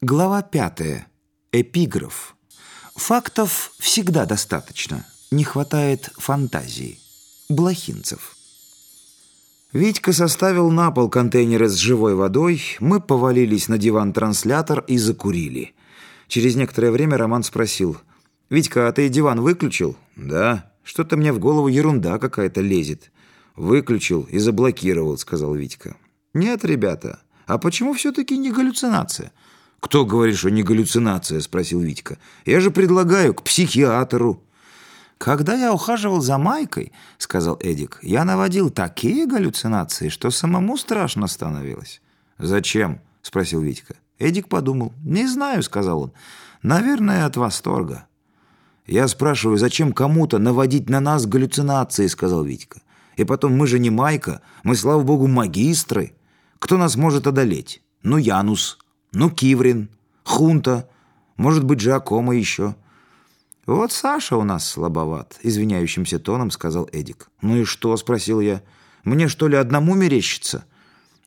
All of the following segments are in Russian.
Глава пятая. Эпиграф. Фактов всегда достаточно. Не хватает фантазии. Блохинцев. Витька составил на пол контейнеры с живой водой, мы повалились на диван-транслятор и закурили. Через некоторое время Роман спросил. «Витька, а ты диван выключил?» «Да. Что-то мне в голову ерунда какая-то лезет». «Выключил и заблокировал», — сказал Витька. «Нет, ребята, а почему все-таки не галлюцинация?» «Кто говорит, что не галлюцинация?» – спросил Витька. «Я же предлагаю к психиатру». «Когда я ухаживал за Майкой, — сказал Эдик, — я наводил такие галлюцинации, что самому страшно становилось». «Зачем?» — спросил Витька. Эдик подумал. «Не знаю», — сказал он. «Наверное, от восторга». «Я спрашиваю, зачем кому-то наводить на нас галлюцинации?» — сказал Витька. «И потом, мы же не Майка, мы, слава богу, магистры. Кто нас может одолеть? Ну, Янус». Ну, Киврин, Хунта, может быть, Джакомо еще. Вот Саша у нас слабоват, извиняющимся тоном сказал Эдик. Ну и что, спросил я. Мне что ли одному мерещится?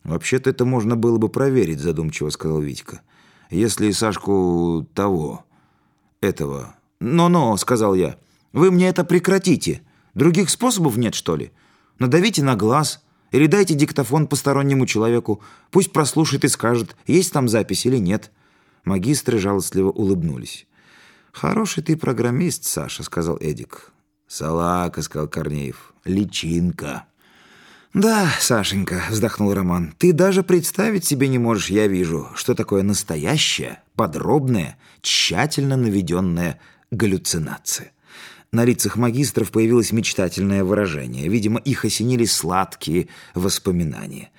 Вообще-то это можно было бы проверить, задумчиво сказал Витька. Если Сашку того, этого... «Но-но», — сказал я, — «вы мне это прекратите. Других способов нет, что ли? Надавите на глаз, или дайте диктофон постороннему человеку, пусть прослушает и скажет, есть там запись или нет». Магистры жалостливо улыбнулись. «Хороший ты программист, Саша», — сказал Эдик. «Салака», — сказал Корнеев. «Личинка». «Да, Сашенька», — вздохнул Роман, — «ты даже представить себе не можешь, я вижу, что такое настоящая, подробная, тщательно наведенная галлюцинация». На лицах магистров появилось мечтательное выражение. Видимо, их осенили сладкие воспоминания.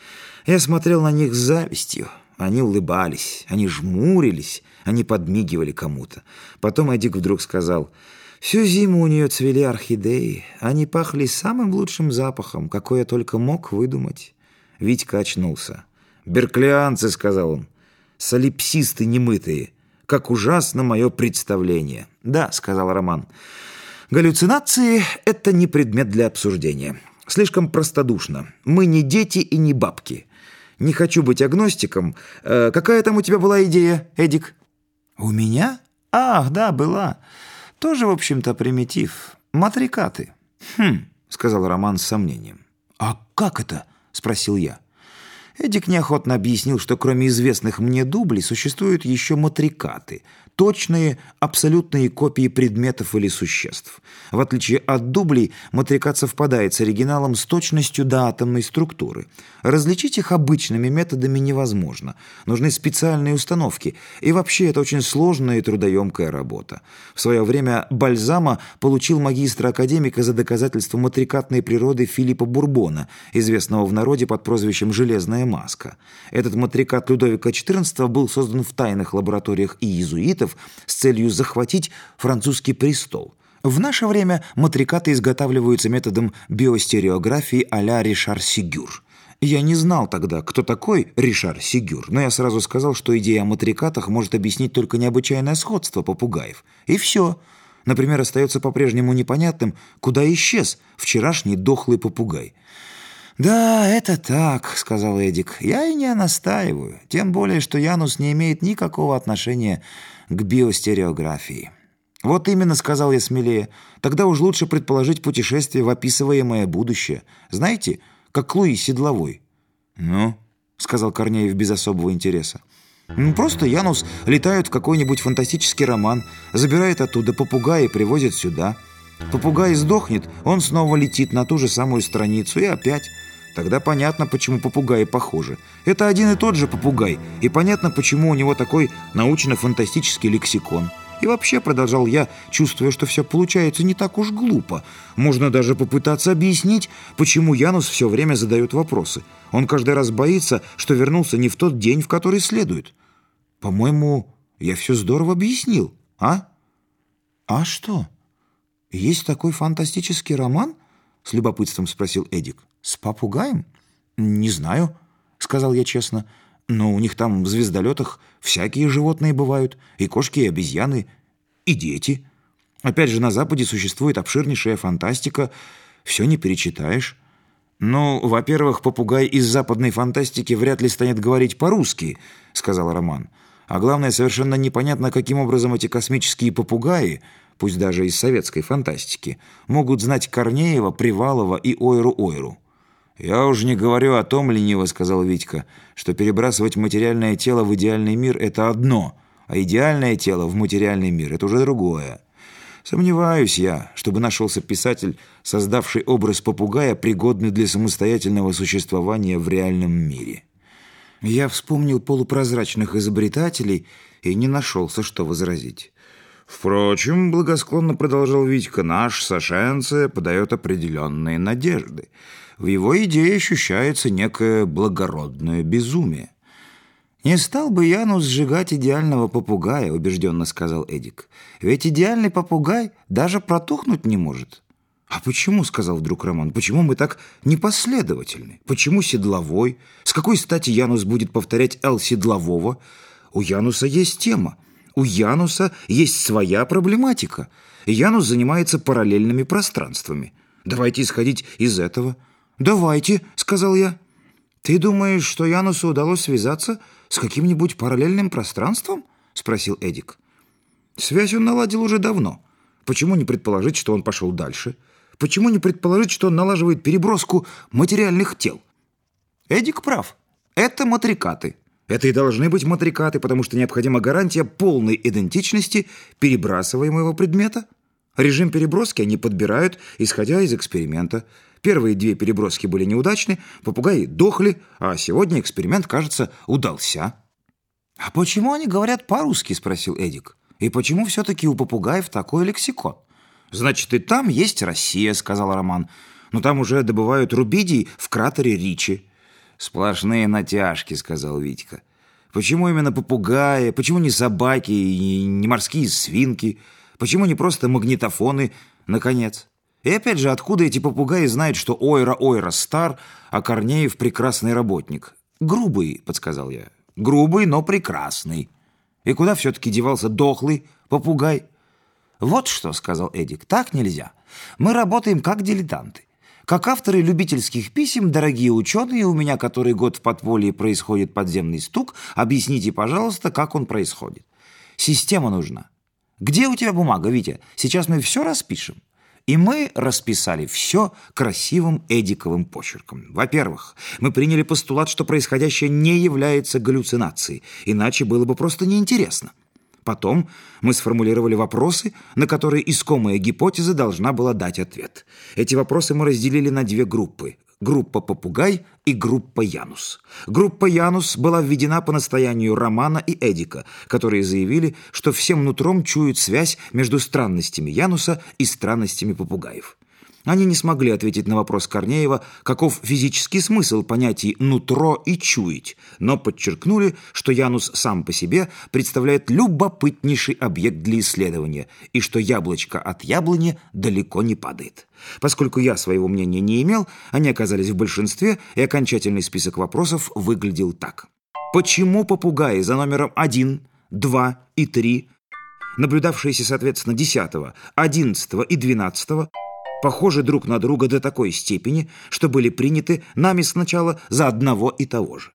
Я смотрел на них с завистью. Они улыбались, они жмурились, они подмигивали кому-то. Потом Эдик вдруг сказал, «Всю зиму у нее цвели орхидеи. Они пахли самым лучшим запахом, какой я только мог выдумать». Витька очнулся. «Берклианцы», — сказал он, — «солипсисты немытые. Как ужасно мое представление». «Да», — сказал Роман, — Галлюцинации – это не предмет для обсуждения. Слишком простодушно. Мы не дети и не бабки. Не хочу быть агностиком. Э, какая там у тебя была идея, Эдик? У меня? Ах, да, была. Тоже, в общем-то, примитив. Матрикаты. Хм, сказал Роман с сомнением. А как это? Спросил я. Эдик неохотно объяснил, что кроме известных мне дублей существуют еще матрикаты – точные, абсолютные копии предметов или существ. В отличие от дублей, матрикат совпадает с оригиналом с точностью до атомной структуры. Различить их обычными методами невозможно. Нужны специальные установки. И вообще это очень сложная и трудоемкая работа. В свое время Бальзама получил магистра-академика за доказательство матрикатной природы Филиппа Бурбона, известного в народе под прозвищем «Железная маска». Этот матрикат Людовика XIV был создан в тайных лабораториях и иезуитов, бандитов с целью захватить французский престол. В наше время матрикаты изготавливаются методом биостереографии а-ля Ришар Сигюр. Я не знал тогда, кто такой Ришар Сигюр, но я сразу сказал, что идея о матрикатах может объяснить только необычайное сходство попугаев. И все. Например, остается по-прежнему непонятным, куда исчез вчерашний дохлый попугай. «Да, это так», — сказал Эдик. «Я и не настаиваю. Тем более, что Янус не имеет никакого отношения к биостереографии». «Вот именно», — сказал я смелее. «Тогда уж лучше предположить путешествие в описываемое будущее. Знаете, как Луи Седловой». «Ну?» — сказал Корнеев без особого интереса. Ну, просто Янус летает в какой-нибудь фантастический роман, забирает оттуда попугая и привозит сюда. Попугай сдохнет, он снова летит на ту же самую страницу и опять. Тогда понятно, почему попугаи похожи. Это один и тот же попугай, и понятно, почему у него такой научно-фантастический лексикон. И вообще, продолжал я, чувствуя, что все получается не так уж глупо. Можно даже попытаться объяснить, почему Янус все время задает вопросы. Он каждый раз боится, что вернулся не в тот день, в который следует. По-моему, я все здорово объяснил, а? А что? Есть такой фантастический роман? С любопытством спросил Эдик. «С попугаем?» «Не знаю», — сказал я честно. «Но у них там в звездолетах всякие животные бывают, и кошки, и обезьяны, и дети. Опять же, на Западе существует обширнейшая фантастика, все не перечитаешь». «Ну, во-первых, попугай из западной фантастики вряд ли станет говорить по-русски», — сказал Роман. А главное, совершенно непонятно, каким образом эти космические попугаи, пусть даже из советской фантастики, могут знать Корнеева, Привалова и Ойру-Ойру. «Я уже не говорю о том, — лениво сказал Витька, — что перебрасывать материальное тело в идеальный мир — это одно, а идеальное тело в материальный мир — это уже другое. Сомневаюсь я, чтобы нашелся писатель, создавший образ попугая, пригодный для самостоятельного существования в реальном мире». Я вспомнил полупрозрачных изобретателей и не нашелся, что возразить. Впрочем, благосклонно продолжал Витька, наш Сашенце подает определенные надежды. В его идее ощущается некое благородное безумие. «Не стал бы Янус сжигать идеального попугая», — убежденно сказал Эдик. «Ведь идеальный попугай даже протухнуть не может». «А почему?» — сказал вдруг Роман. «Почему мы так непоследовательны? Почему седловой? С какой стати Янус будет повторять «Эл седлового»? У Януса есть тема. У Януса есть своя проблематика. Янус занимается параллельными пространствами. Давайте исходить из этого». «Давайте», — сказал я. «Ты думаешь, что Янусу удалось связаться с каким-нибудь параллельным пространством?» — спросил Эдик. «Связь он наладил уже давно. Почему не предположить, что он пошел дальше? Почему не предположить, что он налаживает переброску материальных тел?» Эдик прав. Это матрикаты. Это и должны быть матрикаты, потому что необходима гарантия полной идентичности перебрасываемого предмета. Режим переброски они подбирают, исходя из эксперимента. Первые две переброски были неудачны, попугаи дохли, а сегодня эксперимент, кажется, удался. «А почему они говорят по-русски?» – спросил Эдик. «И почему все-таки у попугаев такой лексикон?» «Значит, и там есть Россия», – сказал Роман. «Но там уже добывают рубидий в кратере Ричи». «Сплошные натяжки», – сказал Витька. «Почему именно попугаи? Почему не собаки и не морские свинки? Почему не просто магнитофоны, наконец?» И опять же, откуда эти попугаи знают, что Ойра-Ойра стар, а Корнеев прекрасный работник? Грубый, подсказал я. Грубый, но прекрасный. И куда все-таки девался дохлый попугай? Вот что, сказал Эдик, так нельзя. Мы работаем как дилетанты. Как авторы любительских писем, дорогие ученые, у меня который год в подполье происходит подземный стук, объясните, пожалуйста, как он происходит. Система нужна. Где у тебя бумага, Витя? Сейчас мы все распишем. И мы расписали все красивым эдиковым почерком. Во-первых, мы приняли постулат, что происходящее не является галлюцинацией, иначе было бы просто неинтересно. Потом мы сформулировали вопросы, на которые искомая гипотеза должна была дать ответ. Эти вопросы мы разделили на две группы группа «Попугай» и группа «Янус». Группа «Янус» была введена по настоянию Романа и Эдика, которые заявили, что всем нутром чуют связь между странностями Януса и странностями попугаев. Они не смогли ответить на вопрос Корнеева, каков физический смысл понятий «нутро» и «чуять», но подчеркнули, что Янус сам по себе представляет любопытнейший объект для исследования и что яблочко от яблони далеко не падает. Поскольку я своего мнения не имел, они оказались в большинстве, и окончательный список вопросов выглядел так. Почему попугаи за номером 1, 2 и 3, наблюдавшиеся, соответственно, 10, 11 и 12, похожи друг на друга до такой степени, что были приняты нами сначала за одного и того же.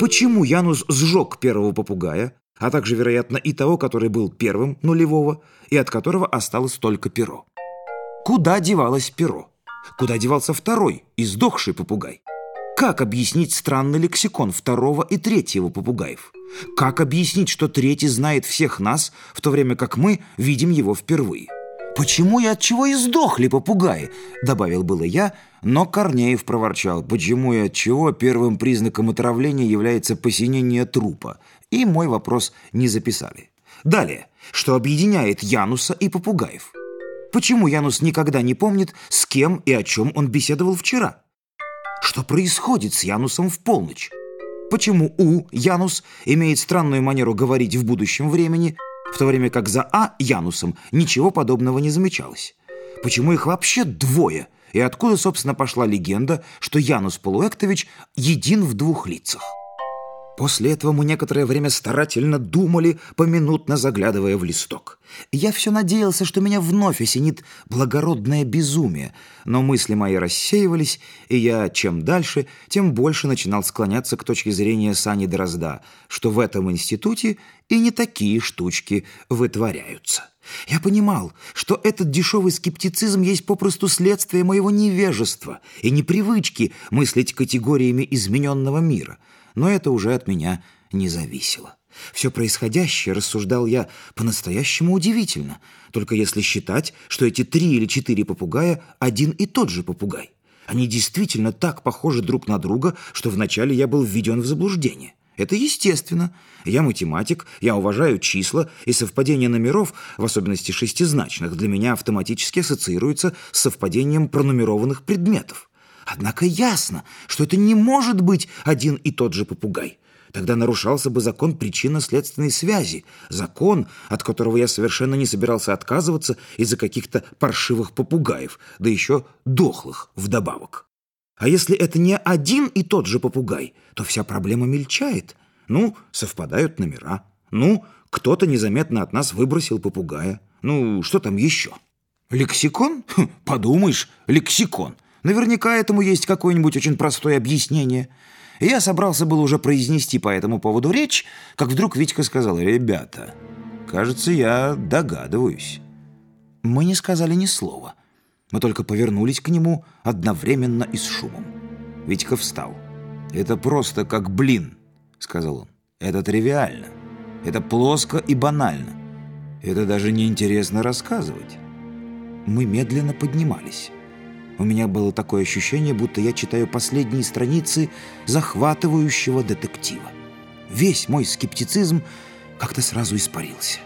Почему Янус сжег первого попугая, а также, вероятно, и того, который был первым нулевого, и от которого осталось только перо? Куда девалось перо? Куда девался второй, издохший попугай? Как объяснить странный лексикон второго и третьего попугаев? Как объяснить, что третий знает всех нас, в то время как мы видим его впервые? «Почему и от чего и сдохли попугаи?» — добавил было я, но Корнеев проворчал. «Почему и от чего первым признаком отравления является посинение трупа?» И мой вопрос не записали. Далее, что объединяет Януса и попугаев? Почему Янус никогда не помнит, с кем и о чем он беседовал вчера? Что происходит с Янусом в полночь? Почему У, Янус, имеет странную манеру говорить в будущем времени – в то время как за А Янусом ничего подобного не замечалось. Почему их вообще двое? И откуда, собственно, пошла легенда, что Янус Полуэктович един в двух лицах? После этого мы некоторое время старательно думали, поминутно заглядывая в листок. Я все надеялся, что меня вновь осенит благородное безумие, но мысли мои рассеивались, и я чем дальше, тем больше начинал склоняться к точке зрения Сани Дрозда, что в этом институте и не такие штучки вытворяются. Я понимал, что этот дешевый скептицизм есть попросту следствие моего невежества и непривычки мыслить категориями измененного мира – но это уже от меня не зависело. Все происходящее, рассуждал я, по-настоящему удивительно, только если считать, что эти три или четыре попугая один и тот же попугай. Они действительно так похожи друг на друга, что вначале я был введен в заблуждение. Это естественно. Я математик, я уважаю числа, и совпадение номеров, в особенности шестизначных, для меня автоматически ассоциируется с совпадением пронумерованных предметов. Однако ясно, что это не может быть один и тот же попугай. Тогда нарушался бы закон причинно-следственной связи, закон, от которого я совершенно не собирался отказываться из-за каких-то паршивых попугаев, да еще дохлых вдобавок. А если это не один и тот же попугай, то вся проблема мельчает. Ну, совпадают номера. Ну, кто-то незаметно от нас выбросил попугая. Ну, что там еще? Лексикон? Хм, подумаешь, лексикон. Наверняка этому есть какое-нибудь очень простое объяснение. И я собрался был уже произнести по этому поводу речь, как вдруг Витька сказал, «Ребята, кажется, я догадываюсь». Мы не сказали ни слова. Мы только повернулись к нему одновременно и с шумом. Витька встал. «Это просто как блин», — сказал он. «Это тривиально. Это плоско и банально. Это даже неинтересно рассказывать». Мы медленно поднимались. У меня было такое ощущение, будто я читаю последние страницы захватывающего детектива. Весь мой скептицизм как-то сразу испарился.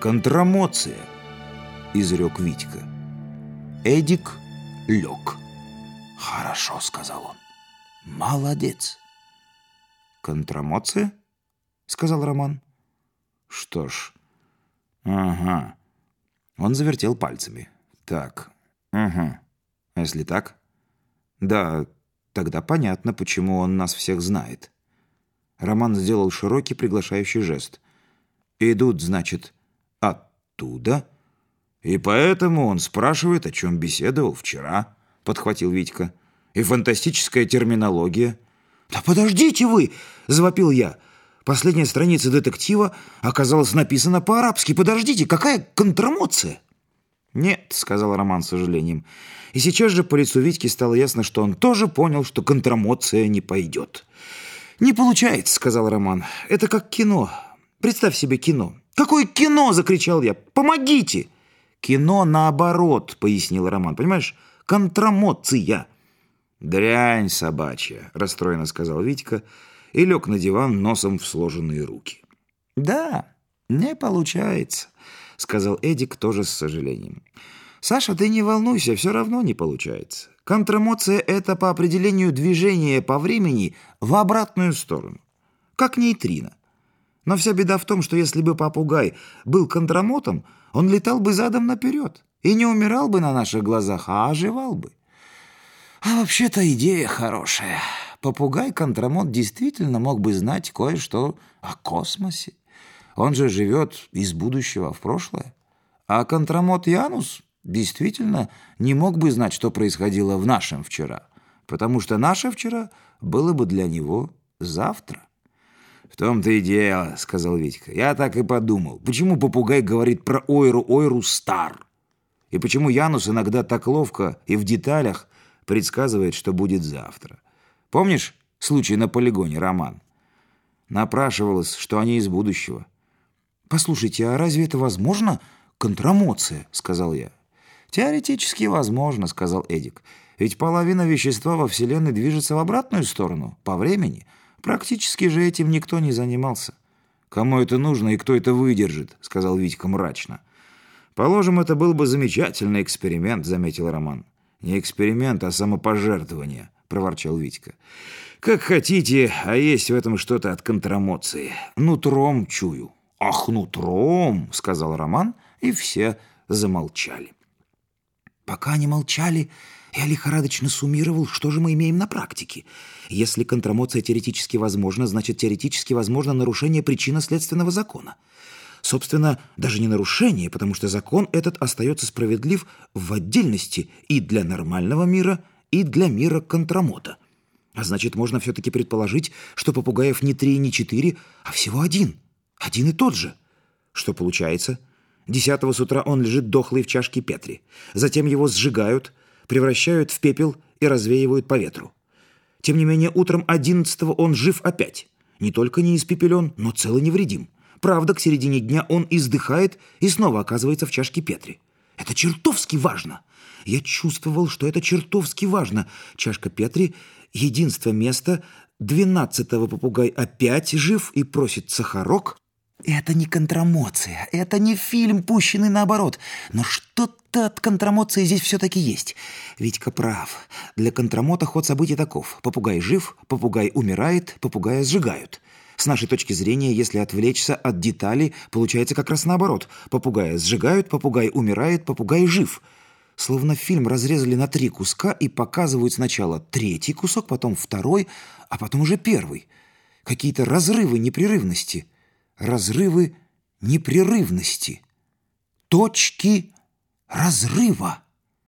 «Контрамоция», — изрек Витька. Эдик лег. «Хорошо», — сказал он. «Молодец». «Контрамоция?» — сказал Роман. «Что ж, ага». Он завертел пальцами. «Так, ага». А если так? Да, тогда понятно, почему он нас всех знает. Роман сделал широкий приглашающий жест. «Идут, значит, оттуда?» «И поэтому он спрашивает, о чем беседовал вчера», — подхватил Витька. «И фантастическая терминология». «Да подождите вы!» — завопил я. Последняя страница детектива оказалась написана по-арабски. «Подождите, какая контрамоция?» «Нет», — сказал Роман с сожалением. И сейчас же по лицу Витьки стало ясно, что он тоже понял, что контрамоция не пойдет. «Не получается», — сказал Роман. «Это как кино. Представь себе кино». «Какое кино?» — закричал я. «Помогите!» «Кино наоборот», — пояснил Роман. «Понимаешь? Контрамоция». «Дрянь собачья», — расстроенно сказал Витька и лег на диван носом в сложенные руки. «Да, не получается», — сказал Эдик тоже с сожалением. «Саша, ты не волнуйся, все равно не получается. Контрамоция — это по определению движение по времени в обратную сторону, как нейтрино. Но вся беда в том, что если бы попугай был контрамотом, он летал бы задом наперед и не умирал бы на наших глазах, а оживал бы. А вообще-то идея хорошая. Попугай-контрамот действительно мог бы знать кое-что о космосе. Он же живет из будущего в прошлое. А контрамот Янус действительно не мог бы знать, что происходило в нашем вчера, потому что наше вчера было бы для него завтра. «В том-то и дело», — сказал Витька. «Я так и подумал. Почему попугай говорит про Ойру-Ойру стар? И почему Янус иногда так ловко и в деталях предсказывает, что будет завтра? Помнишь случай на полигоне, Роман? Напрашивалось, что они из будущего. «Послушайте, а разве это возможно? Контрамоция», — сказал я. «Теоретически возможно», — сказал Эдик. «Ведь половина вещества во Вселенной движется в обратную сторону, по времени. Практически же этим никто не занимался». «Кому это нужно и кто это выдержит?» — сказал Витька мрачно. «Положим, это был бы замечательный эксперимент», — заметил Роман. «Не эксперимент, а самопожертвование», — проворчал Витька. «Как хотите, а есть в этом что-то от контрамоции. Нутром чую». «Ах, нутром!» — сказал Роман, и все замолчали. Пока они молчали, я лихорадочно суммировал, что же мы имеем на практике. Если контрамоция теоретически возможна, значит, теоретически возможно нарушение причинно-следственного закона. Собственно, даже не нарушение, потому что закон этот остается справедлив в отдельности и для нормального мира, и для мира контрамота. А значит, можно все-таки предположить, что попугаев не три и не четыре, а всего один. Один и тот же. Что получается? Десятого с утра он лежит дохлый в чашке Петри. Затем его сжигают, превращают в пепел и развеивают по ветру. Тем не менее, утром одиннадцатого он жив опять. Не только не испепелен, но цел и невредим. Правда, к середине дня он издыхает и снова оказывается в чашке Петри. Это чертовски важно. Я чувствовал, что это чертовски важно. Чашка Петри — единство места. Двенадцатого попугай опять жив и просит сахарок. Это не контрамоция, это не фильм, пущенный наоборот. Но что-то от контрамоции здесь все-таки есть. Витька прав. Для контрамота ход событий таков. Попугай жив, попугай умирает, попугая сжигают. С нашей точки зрения, если отвлечься от деталей, получается как раз наоборот. Попугая сжигают, попугай умирает, попугай жив. Словно фильм разрезали на три куска и показывают сначала третий кусок, потом второй, а потом уже первый. Какие-то разрывы непрерывности. Разрывы непрерывности. Точки разрыва.